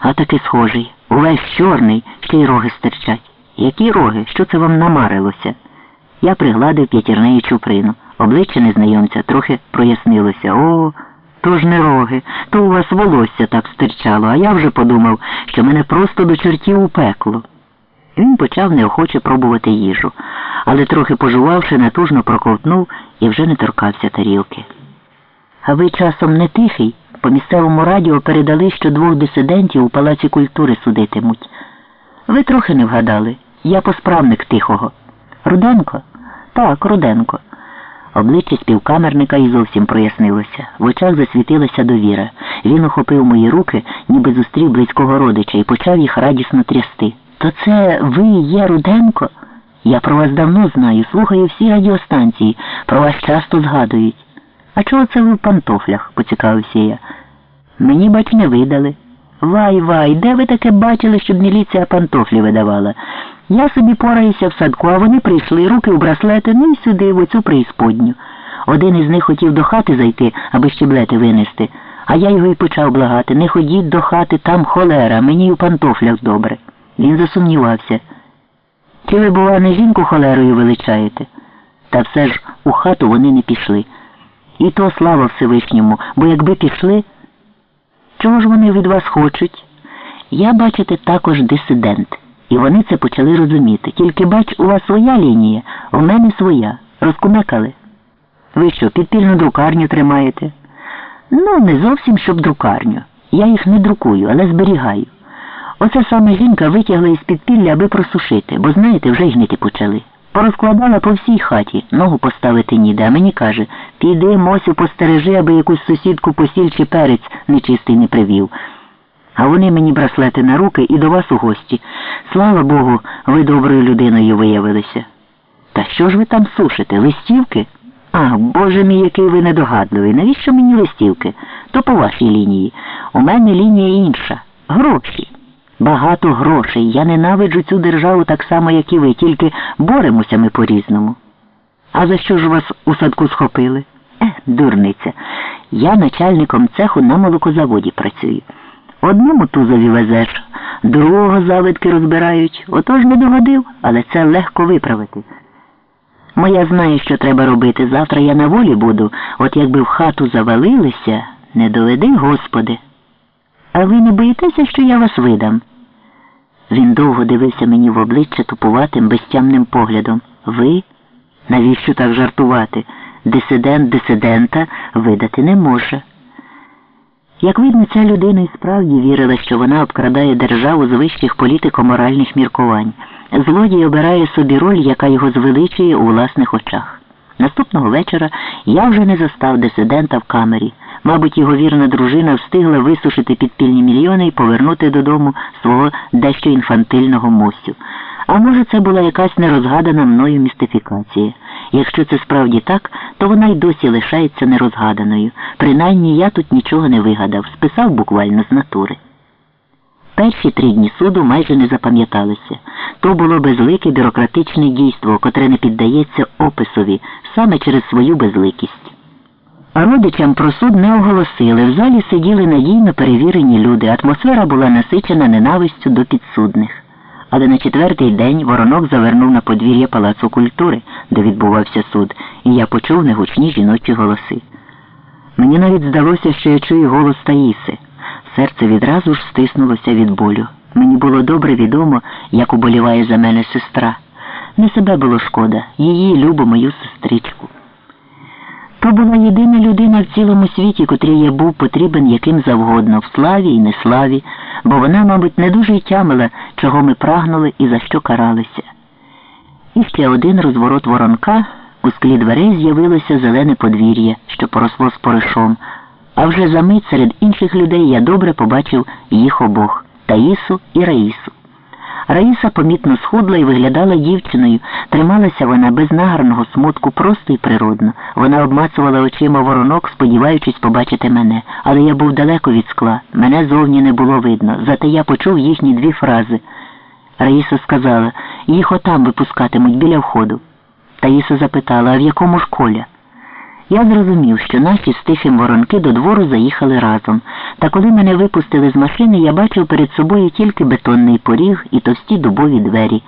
А таки схожий. Увесь чорний, ще й роги стирчать. Які роги? Що це вам намарилося? Я пригладив п'ятірнею чуприну. Обличчя незнайомця трохи прояснилося. О, то ж не роги, то у вас волосся так стирчало, а я вже подумав, що мене просто до чортів у пекло. Він почав неохоче пробувати їжу, але трохи пожувавши, натужно проковтнув і вже не торкався тарілки. А ви часом не тихий? По місцевому радіо передали, що двох дисидентів у Палаці культури судитимуть. Ви трохи не вгадали. Я посправник тихого. Руденко? Так, Руденко. Обличчя співкамерника і зовсім прояснилося. В очах засвітилася довіра. Він охопив мої руки, ніби зустрів близького родича і почав їх радісно трясти. То це ви є Руденко? Я про вас давно знаю, слухаю всі радіостанції, про вас часто згадують. А чого це ви в пантофлях? поцікавився я. Мені, бач, не видали. Вай, вай, де ви таке бачили, щоб міліція пантофлі видавала? Я собі пораюся в садку, а вони прийшли, руки в браслети, ну і сюди, в оцю преісподню. Один із них хотів до хати зайти, аби щеблети винести, а я його й почав благати. Не ходіть до хати, там холера, мені й у пантофлях добре. Він засумнівався. Чи ви, бува, не жінку холерою величаєте? Та все ж у хату вони не пішли. І то слава Всевишньому, бо якби пішли, чого ж вони від вас хочуть? Я, бачите, також дисидент. І вони це почали розуміти. Тільки бач, у вас своя лінія, у мене своя. Розкумекали. Ви що, підпільну друкарню тримаєте? Ну, не зовсім щоб друкарню. Я їх не друкую, але зберігаю. Оце саме жінка витягла із підпілля, аби просушити, бо, знаєте, вже гнити почали. Порозкладала по всій хаті, ногу поставити ніде, а мені каже, піди, Мосю, постережи, аби якусь сусідку посіль чи перець нечистий не привів. А вони мені браслети на руки і до вас у гості. Слава Богу, ви доброю людиною виявилися. Та що ж ви там сушите? Листівки? Ах, Боже мій, який ви недогадливий. Навіщо мені листівки? То по вашій лінії. У мене лінія інша. Гроші. Багато грошей. Я ненавиджу цю державу так само, як і ви, тільки боремося ми по-різному. А за що ж вас у садку схопили? Дурниця. Я начальником цеху на молокозаводі працюю. Одному тузові везеш, другого завидки розбирають. Отож не догодив, але це легко виправити. Моя знає, що треба робити. Завтра я на волі буду, от якби в хату завалилися, не доведи, Господи. А ви не боїтеся, що я вас видам? Він довго дивився мені в обличчя тупуватим, безтямним поглядом. Ви? Навіщо так жартувати? Дисидент дисидента видати не може. Як видно, ця людина і справді вірила, що вона обкрадає державу з вищих політико-моральних міркувань. Злодій обирає собі роль, яка його звеличує у власних очах. Наступного вечора я вже не застав дисидента в камері. Мабуть, його вірна дружина встигла висушити підпільні мільйони і повернути додому свого дещо інфантильного мостю. А може, це була якась нерозгадана мною містифікація. Якщо це справді так, то вона й досі лишається нерозгаданою. Принаймні я тут нічого не вигадав, списав буквально з натури. Перші три дні суду майже не запам'яталися. То було безлике бюрократичне дійство, котре не піддається описові саме через свою безликість. А родичам про суд не оголосили. В залі сиділи надійно перевірені люди. Атмосфера була насичена ненавистю до підсудних. Але на четвертий день воронок завернув на подвір'я Палацу культури, де відбувався суд, і я почув негучні жіночі голоси. Мені навіть здалося, що я чую голос Таїси. Серце відразу ж стиснулося від болю. Мені було добре відомо, як уболіває за мене сестра. Не себе було шкода, її любу мою сестричку. То була єдина людина в цілому світі, котрій я був потрібен яким завгодно, в славі і неславі, бо вона, мабуть, не дуже й тямила, чого ми прагнули і за що каралися. І ще один розворот воронка, у склі дверей з'явилося зелене подвір'я, що поросло споришом, а вже за мить серед інших людей я добре побачив їх обох Таїсу і Раїсу. Раїса помітно схудла і виглядала дівчиною. Трималася вона без нагарного смутку, просто і природно. Вона обмацувала очима воронок, сподіваючись побачити мене. Але я був далеко від скла. Мене зовні не було видно. Зате я почув їхні дві фрази. Раїса сказала, їх отам випускатимуть біля входу. Таїса запитала, а в якому ж? Я зрозумів, що наші з тихим воронки до двору заїхали разом. Та коли мене випустили з машини, я бачив перед собою тільки бетонний поріг і товсті дубові двері.